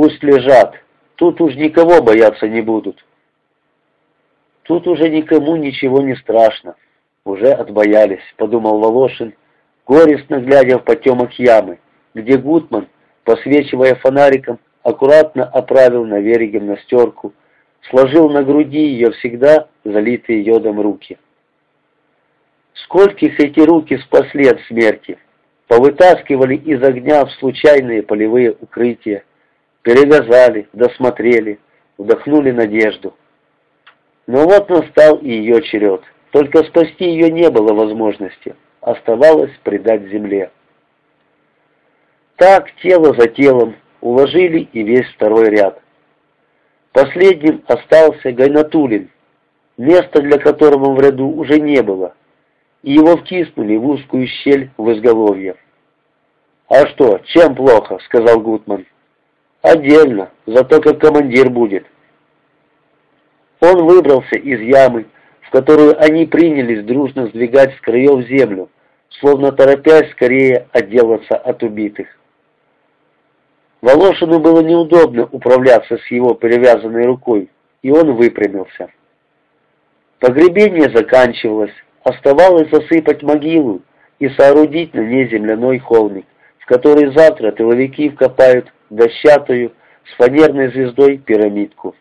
Пусть лежат. Тут уж никого бояться не будут. Тут уже никому ничего не страшно. Уже отбоялись, подумал Волошин, горестно глядя в потемок ямы, где Гутман, посвечивая фонариком, аккуратно оправил на вереге настерку, сложил на груди ее всегда залитые йодом руки. Скольких эти руки спасли от смерти, повытаскивали из огня в случайные полевые укрытия, перевязали, досмотрели, вдохнули надежду. Но вот настал и ее черед. Только спасти ее не было возможности. Оставалось предать земле. Так, тело за телом, уложили и весь второй ряд. Последним остался Гайнатулин, места для которого в ряду уже не было, и его втиснули в узкую щель в изголовье. «А что, чем плохо?» — сказал Гутман. «Отдельно, зато как командир будет». Он выбрался из ямы, в которую они принялись дружно сдвигать с краев землю, словно торопясь скорее отделаться от убитых. Волошину было неудобно управляться с его перевязанной рукой, и он выпрямился. Погребение заканчивалось, оставалось засыпать могилу и соорудить на ней земляной холмик, в который завтра тыловики вкопают дощатую с фанерной звездой пирамидку.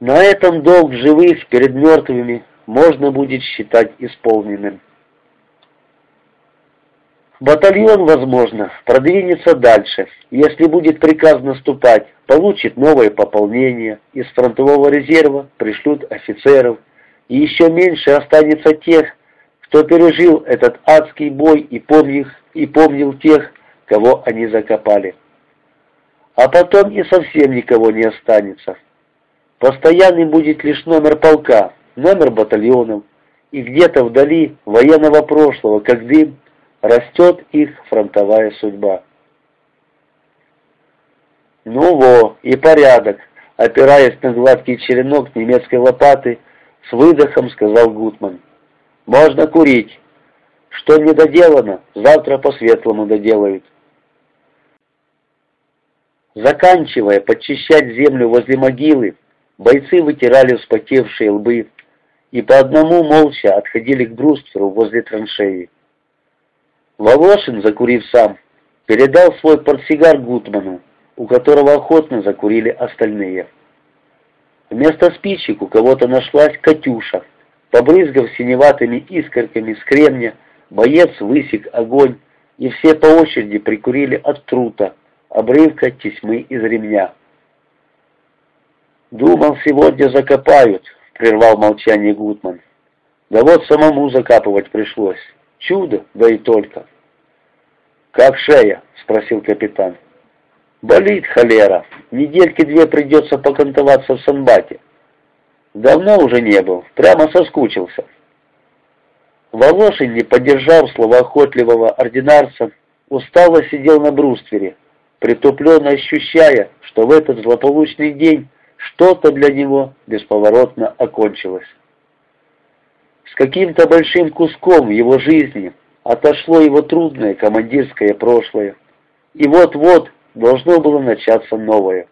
На этом долг живых перед мертвыми можно будет считать исполненным. Батальон, возможно, продвинется дальше. Если будет приказ наступать, получит новое пополнение, из фронтового резерва пришлют офицеров, и еще меньше останется тех, кто пережил этот адский бой и помнил, и помнил тех, кого они закопали. А потом и совсем никого не останется. Постоянный будет лишь номер полка, номер батальонов, и где-то вдали военного прошлого, как дым, растет их фронтовая судьба. «Ну во, и порядок», — опираясь на гладкий черенок немецкой лопаты, с выдохом сказал Гутман. «Можно курить. Что не доделано, завтра по-светлому доделают». Заканчивая подчищать землю возле могилы, Бойцы вытирали вспотевшие лбы и по одному молча отходили к брустверу возле траншеи. Волошин, закурив сам, передал свой портсигар Гутману, у которого охотно закурили остальные. Вместо спичек у кого-то нашлась «Катюша». Побрызгав синеватыми искорками с кремня, боец высек огонь, и все по очереди прикурили от трута, обрывка тесьмы из ремня. «Думал, сегодня закопают», — прервал молчание Гутман. «Да вот самому закапывать пришлось. Чудо, да и только». «Как шея?» — спросил капитан. «Болит холера. Недельки две придется покантоваться в Санбате. Давно уже не был, прямо соскучился». Волошин, не поддержав словоохотливого ординарца, устало сидел на бруствере, притупленно ощущая, что в этот злополучный день что-то для него бесповоротно окончилось. С каким-то большим куском его жизни отошло его трудное командирское прошлое, и вот-вот должно было начаться новое.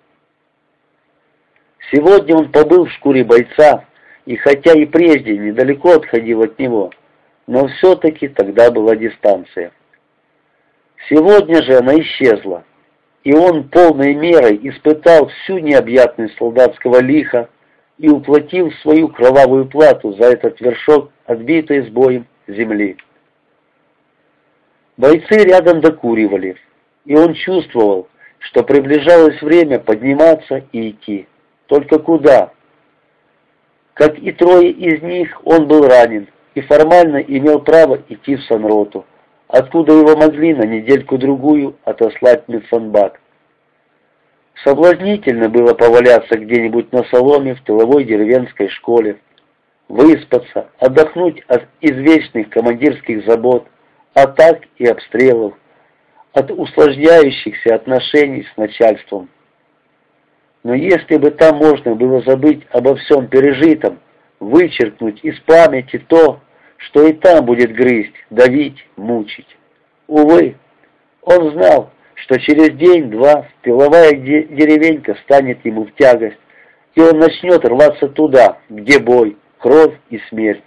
Сегодня он побыл в шкуре бойца, и хотя и прежде недалеко отходил от него, но все-таки тогда была дистанция. Сегодня же она исчезла, и он полной мерой испытал всю необъятность солдатского лиха и уплатил свою кровавую плату за этот вершок, отбитой с боем земли. Бойцы рядом докуривали, и он чувствовал, что приближалось время подниматься и идти. Только куда? Как и трое из них, он был ранен и формально имел право идти в Санроту откуда его могли на недельку-другую отослать медсанбат. Соблазнительно было поваляться где-нибудь на соломе в тыловой деревенской школе, выспаться, отдохнуть от извечных командирских забот, атак и обстрелов, от усложняющихся отношений с начальством. Но если бы там можно было забыть обо всем пережитом, вычеркнуть из памяти то, что и там будет грызть, давить, мучить. Увы, он знал, что через день-два тыловая деревенька станет ему в тягость, и он начнет рваться туда, где бой, кровь и смерть.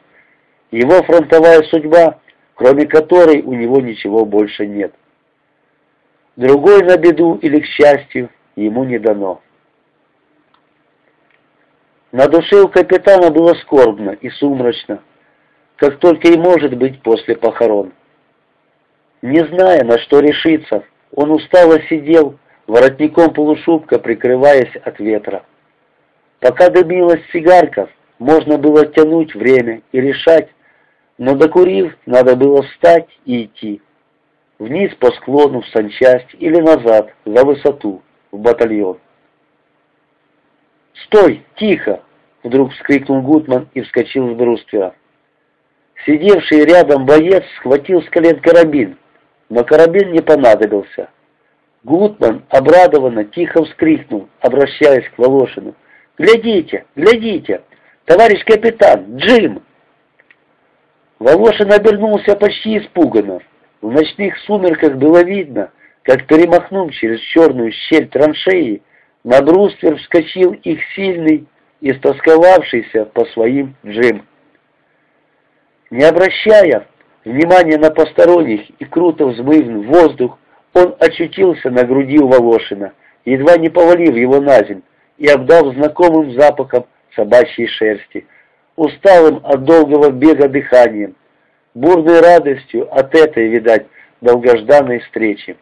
Его фронтовая судьба, кроме которой у него ничего больше нет. Другой на беду или к счастью ему не дано. На душе у капитана было скорбно и сумрачно, как только и может быть после похорон. Не зная, на что решиться, он устало сидел, воротником полушубка прикрываясь от ветра. Пока дымилась сигарка, можно было тянуть время и решать, но докурив, надо было встать и идти. Вниз по склону в санчасть или назад, за высоту, в батальон. «Стой! Тихо!» — вдруг вскрикнул Гутман и вскочил с бруствера. Сидевший рядом боец схватил с колен карабин, но карабин не понадобился. Гутман обрадованно тихо вскрикнул, обращаясь к Волошину. «Глядите, глядите! Товарищ капитан, Джим!» Волошин обернулся почти испуганно. В ночных сумерках было видно, как, перемахнув через черную щель траншеи, на бруствер вскочил их сильный, истосковавшийся по своим Джим. Не обращая внимания на посторонних и круто взмыв воздух, он очутился на груди у Волошина, едва не повалив его на земь и обдав знакомым запахом собачьей шерсти, усталым от долгого бега дыханием, бурной радостью от этой, видать, долгожданной встречи.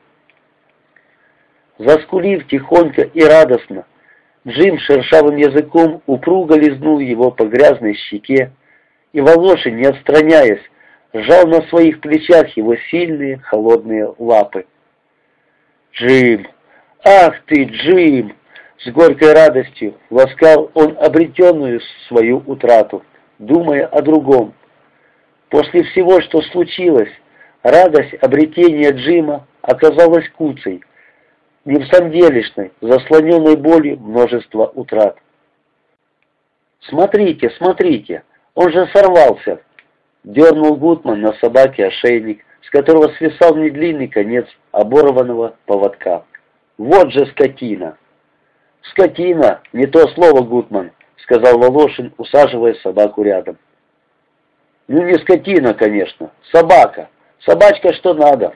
Заскулив тихонько и радостно, Джим шершавым языком упруго лизнул его по грязной щеке, и Волошин, не отстраняясь, сжал на своих плечах его сильные холодные лапы. «Джим! Ах ты, Джим!» С горькой радостью ласкал он обретенную свою утрату, думая о другом. После всего, что случилось, радость обретения Джима оказалась куцей, невсамделишной, заслоненной болью множества утрат. «Смотрите, смотрите, он же сорвался!» Дернул Гутман на собаке ошейник, с которого свисал недлинный конец оборванного поводка. «Вот же скотина!» «Скотина! Не то слово, Гутман!» — сказал Волошин, усаживая собаку рядом. «Ну не скотина, конечно. Собака. Собачка что надо».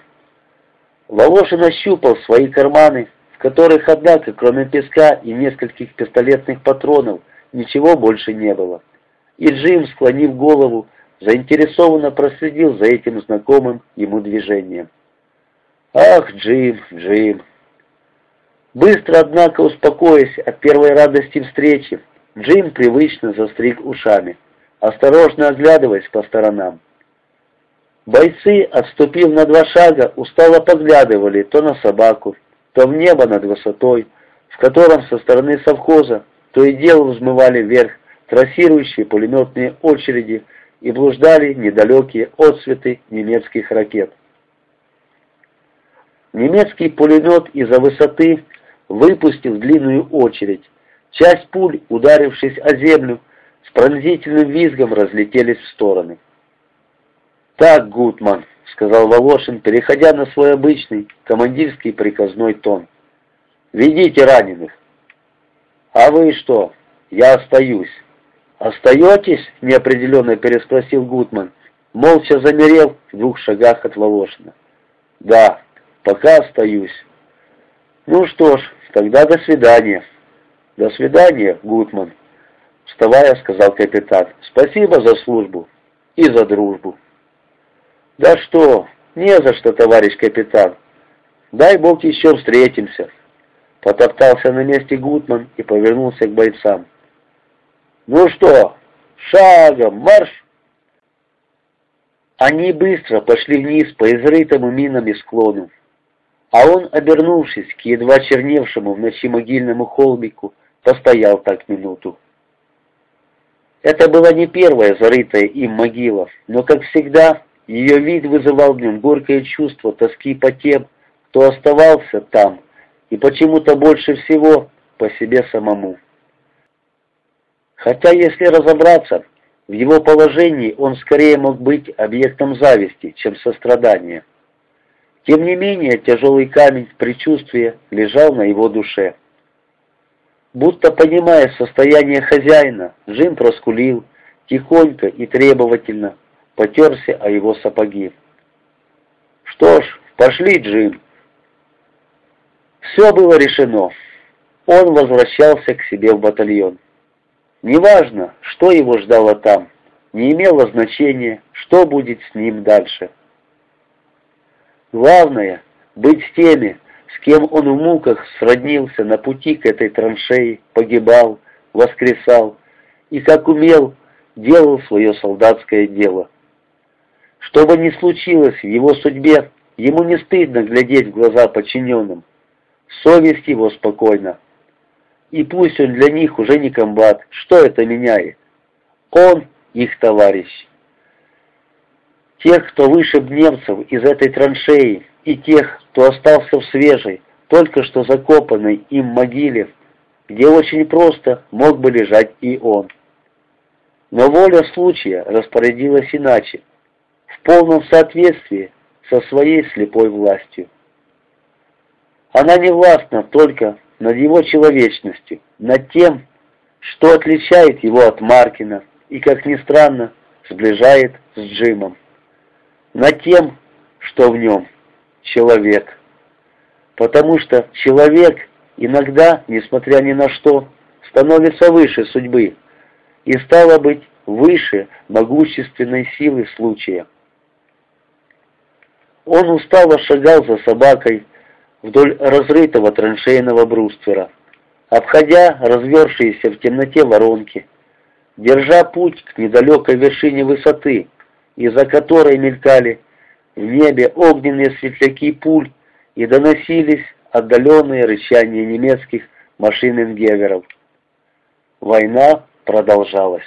Волошин ощупал свои карманы, в которых, однако, кроме песка и нескольких пистолетных патронов, ничего больше не было. И Джим, склонив голову, заинтересованно проследил за этим знакомым ему движением. «Ах, Джим, Джим!» Быстро, однако, успокоясь от первой радости встречи, Джим привычно застриг ушами, осторожно оглядываясь по сторонам. Бойцы, отступив на два шага, устало поглядывали то на собаку, то в небо над высотой, в котором со стороны совхоза то и дело взмывали вверх трассирующие пулеметные очереди и блуждали недалекие отсветы немецких ракет. Немецкий пулемет из-за высоты выпустил длинную очередь. Часть пуль, ударившись о землю, с пронзительным визгом разлетелись в стороны. «Так, Гутман», — сказал Волошин, переходя на свой обычный командирский приказной тон. «Ведите раненых». «А вы что? Я остаюсь». «Остаетесь?» — неопределенно переспросил Гутман, молча замерев в двух шагах от Волошина. «Да, пока остаюсь». «Ну что ж, тогда до свидания». «До свидания, Гутман», — вставая, сказал капитан. «Спасибо за службу и за дружбу». «Да что, не за что, товарищ капитан. Дай Бог еще встретимся». Потоптался на месте Гутман и повернулся к бойцам. «Ну что, шагом, марш!» Они быстро пошли вниз по изрытому минами склону, а он, обернувшись к едва черневшему в ночи могильному холмику, постоял так минуту. Это была не первая зарытая им могила, но, как всегда, ее вид вызывал в нем горькое чувство тоски по тем, кто оставался там, и почему-то больше всего по себе самому. Хотя, если разобраться, в его положении он скорее мог быть объектом зависти, чем сострадания. Тем не менее, тяжелый камень предчувствия лежал на его душе. Будто понимая состояние хозяина, Джим проскулил, тихонько и требовательно потерся о его сапоги. «Что ж, пошли, Джим!» Все было решено. Он возвращался к себе в батальон. Неважно, что его ждало там, не имело значения, что будет с ним дальше. Главное — быть с теми, с кем он в муках сроднился на пути к этой траншеи, погибал, воскресал и, как умел, делал свое солдатское дело. Что бы ни случилось в его судьбе, ему не стыдно глядеть в глаза подчиненным. Совесть его спокойна. И пусть он для них уже не комбат, что это меняет? Он их товарищ. Тех, кто вышиб немцев из этой траншеи, и тех, кто остался в свежей, только что закопанной им могиле, где очень просто мог бы лежать и он. Но воля случая распорядилась иначе, в полном соответствии со своей слепой властью. Она не властна только над его человечностью, над тем, что отличает его от Маркина и, как ни странно, сближает с Джимом, над тем, что в нем человек. Потому что человек иногда, несмотря ни на что, становится выше судьбы и, стало быть, выше могущественной силы случая. Он устало шагал за собакой, вдоль разрытого траншейного бруствера, обходя развершиеся в темноте воронки, держа путь к недалекой вершине высоты, из-за которой мелькали в небе огненные светляки пуль и доносились отдаленные рычания немецких машин-ингеверов. Война продолжалась.